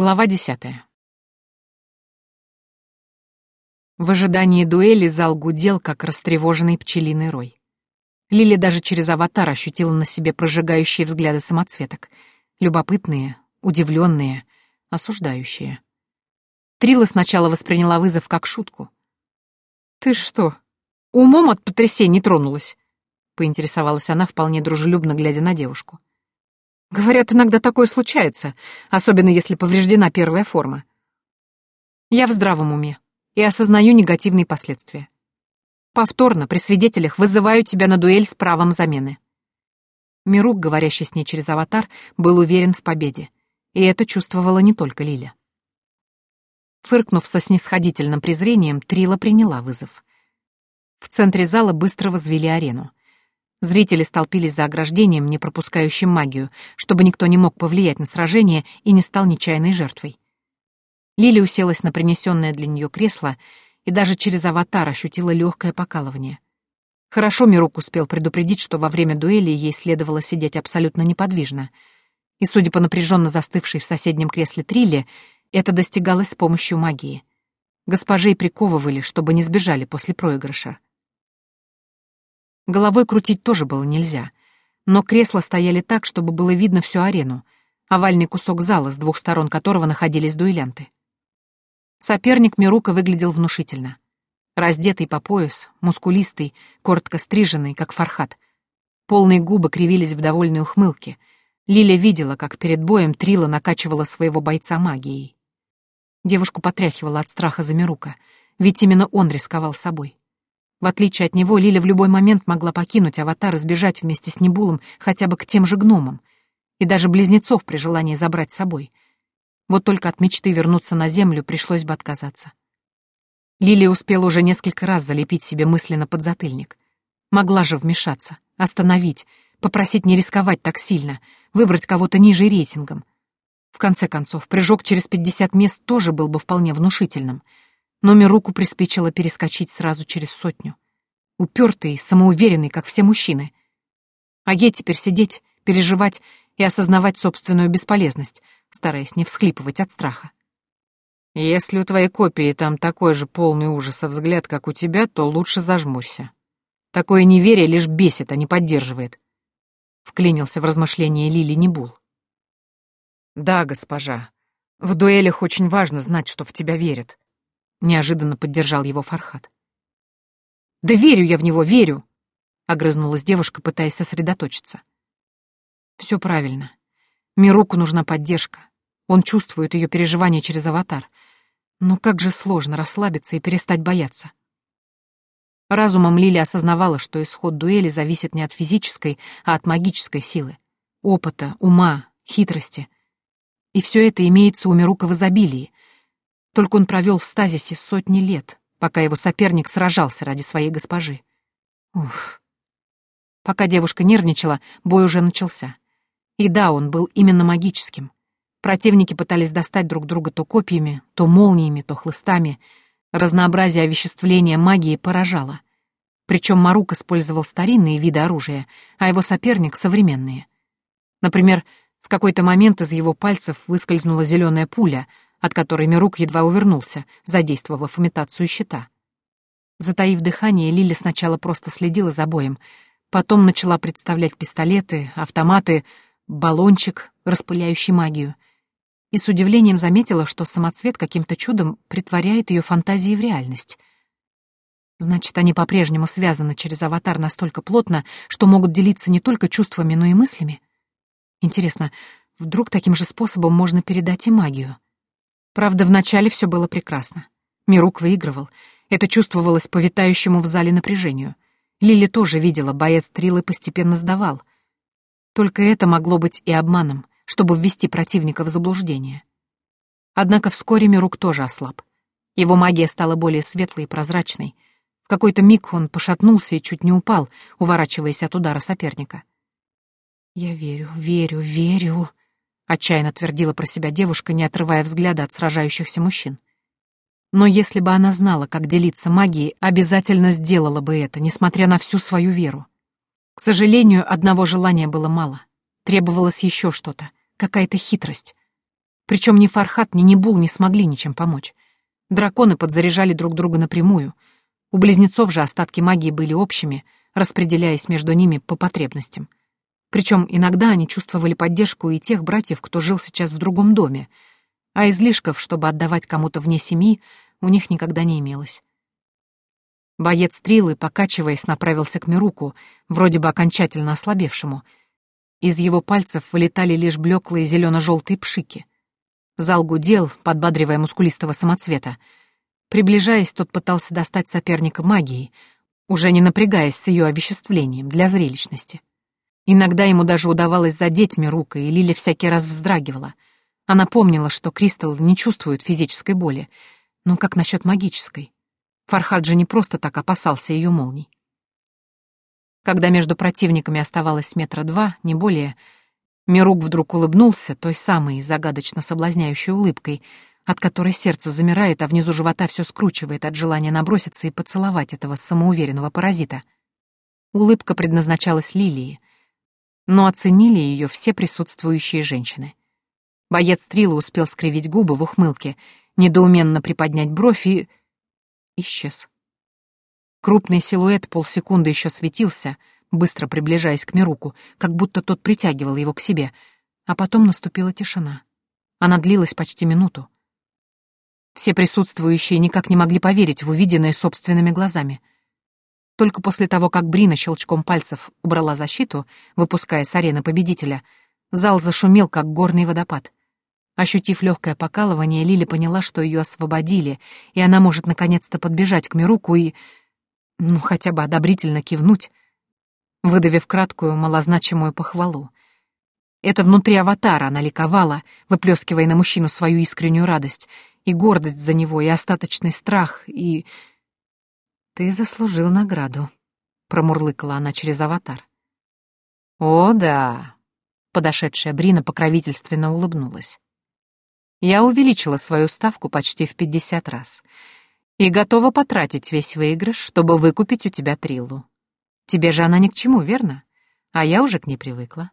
Глава десятая. В ожидании дуэли зал гудел, как растревоженный пчелиный рой. Лили даже через аватар ощутила на себе прожигающие взгляды самоцветок. Любопытные, удивленные, осуждающие. Трила сначала восприняла вызов как шутку. «Ты что, умом от потрясений тронулась?» — поинтересовалась она, вполне дружелюбно глядя на девушку. «Говорят, иногда такое случается, особенно если повреждена первая форма. Я в здравом уме и осознаю негативные последствия. Повторно при свидетелях вызываю тебя на дуэль с правом замены». Мирук, говорящий с ней через аватар, был уверен в победе, и это чувствовала не только Лиля. Фыркнув со снисходительным презрением, Трила приняла вызов. В центре зала быстро возвели арену. Зрители столпились за ограждением, не пропускающим магию, чтобы никто не мог повлиять на сражение и не стал нечаянной жертвой. Лили уселась на принесенное для нее кресло и даже через аватар ощутила легкое покалывание. Хорошо Мирук успел предупредить, что во время дуэли ей следовало сидеть абсолютно неподвижно. И, судя по напряженно застывшей в соседнем кресле Трилле, это достигалось с помощью магии. Госпожей приковывали, чтобы не сбежали после проигрыша. Головой крутить тоже было нельзя, но кресла стояли так, чтобы было видно всю арену, овальный кусок зала, с двух сторон которого находились дуэлянты. Соперник Мирука выглядел внушительно. Раздетый по пояс, мускулистый, коротко стриженный, как фархат. Полные губы кривились в довольной ухмылке. Лиля видела, как перед боем Трила накачивала своего бойца магией. Девушку потряхивала от страха за Мирука, ведь именно он рисковал собой. В отличие от него, Лиля в любой момент могла покинуть аватар и сбежать вместе с Небулом хотя бы к тем же гномам, и даже близнецов при желании забрать с собой. Вот только от мечты вернуться на землю пришлось бы отказаться. Лилия успела уже несколько раз залепить себе мысленно подзатыльник. Могла же вмешаться, остановить, попросить не рисковать так сильно, выбрать кого-то ниже рейтингом — в конце концов, прыжок через пятьдесят мест тоже был бы вполне внушительным, но Мируку приспичило перескочить сразу через сотню. Упертый, самоуверенный, как все мужчины. А ей теперь сидеть, переживать и осознавать собственную бесполезность, стараясь не всхлипывать от страха. «Если у твоей копии там такой же полный ужаса взгляд, как у тебя, то лучше зажмурься. Такое неверие лишь бесит, а не поддерживает», — вклинился в размышления Лили Небул. «Да, госпожа. В дуэлях очень важно знать, что в тебя верят», — неожиданно поддержал его Фархат. «Да верю я в него, верю!» — огрызнулась девушка, пытаясь сосредоточиться. «Все правильно. Мируку нужна поддержка. Он чувствует ее переживания через аватар. Но как же сложно расслабиться и перестать бояться. Разумом Лили осознавала, что исход дуэли зависит не от физической, а от магической силы. Опыта, ума, хитрости — и все это имеется у Мирука в изобилии. Только он провел в стазисе сотни лет, пока его соперник сражался ради своей госпожи. Ух. Пока девушка нервничала, бой уже начался. И да, он был именно магическим. Противники пытались достать друг друга то копьями, то молниями, то хлыстами. Разнообразие овеществления магии поражало. Причем Марук использовал старинные виды оружия, а его соперник — современные. Например, в какой-то момент из его пальцев выскользнула зеленая пуля, от которой Мирук едва увернулся, задействовав имитацию щита. Затаив дыхание, Лили сначала просто следила за боем, потом начала представлять пистолеты, автоматы, баллончик, распыляющий магию. И с удивлением заметила, что самоцвет каким-то чудом притворяет ее фантазии в реальность. Значит, они по-прежнему связаны через аватар настолько плотно, что могут делиться не только чувствами, но и мыслями. Интересно, вдруг таким же способом можно передать и магию? Правда, вначале все было прекрасно. Мирук выигрывал. Это чувствовалось по витающему в зале напряжению. Лили тоже видела, боец Трилы постепенно сдавал. Только это могло быть и обманом, чтобы ввести противника в заблуждение. Однако вскоре Мирук тоже ослаб. Его магия стала более светлой и прозрачной. В какой-то миг он пошатнулся и чуть не упал, уворачиваясь от удара соперника. «Я верю, верю, верю», — отчаянно твердила про себя девушка, не отрывая взгляда от сражающихся мужчин. Но если бы она знала, как делиться магией, обязательно сделала бы это, несмотря на всю свою веру. К сожалению, одного желания было мало. Требовалось еще что-то, какая-то хитрость. Причем ни Фархат, ни Небул не смогли ничем помочь. Драконы подзаряжали друг друга напрямую. У близнецов же остатки магии были общими, распределяясь между ними по потребностям. Причем иногда они чувствовали поддержку и тех братьев, кто жил сейчас в другом доме, а излишков, чтобы отдавать кому-то вне семьи, у них никогда не имелось. Боец Трилы, покачиваясь, направился к Мируку, вроде бы окончательно ослабевшему. Из его пальцев вылетали лишь блеклые зелено-желтые пшики. Зал гудел, подбадривая мускулистого самоцвета. Приближаясь, тот пытался достать соперника магией, уже не напрягаясь с ее овеществлением для зрелищности. Иногда ему даже удавалось задеть Мирука, и Лиля всякий раз вздрагивала. Она помнила, что Кристалл не чувствует физической боли. Но как насчет магической? Фархад же не просто так опасался ее молний. Когда между противниками оставалось метра два, не более, Мирук вдруг улыбнулся той самой загадочно соблазняющей улыбкой, от которой сердце замирает, а внизу живота все скручивает от желания наброситься и поцеловать этого самоуверенного паразита. Улыбка предназначалась Лилии, но оценили ее все присутствующие женщины. Боец Трила успел скривить губы в ухмылке, недоуменно приподнять бровь и... исчез. Крупный силуэт полсекунды еще светился, быстро приближаясь к Мируку, как будто тот притягивал его к себе, а потом наступила тишина. Она длилась почти минуту. Все присутствующие никак не могли поверить в увиденное собственными глазами. Только после того, как Брина щелчком пальцев убрала защиту, выпуская с арены победителя, зал зашумел, как горный водопад. Ощутив легкое покалывание, Лили поняла, что ее освободили, и она может наконец-то подбежать к Мируку и... ну, хотя бы одобрительно кивнуть, выдавив краткую, малозначимую похвалу. Это внутри аватара она ликовала, выплескивая на мужчину свою искреннюю радость, и гордость за него, и остаточный страх, и... «Ты заслужил награду», — промурлыкала она через аватар. «О, да», — подошедшая Брина покровительственно улыбнулась. «Я увеличила свою ставку почти в пятьдесят раз и готова потратить весь выигрыш, чтобы выкупить у тебя Триллу. Тебе же она ни к чему, верно? А я уже к ней привыкла».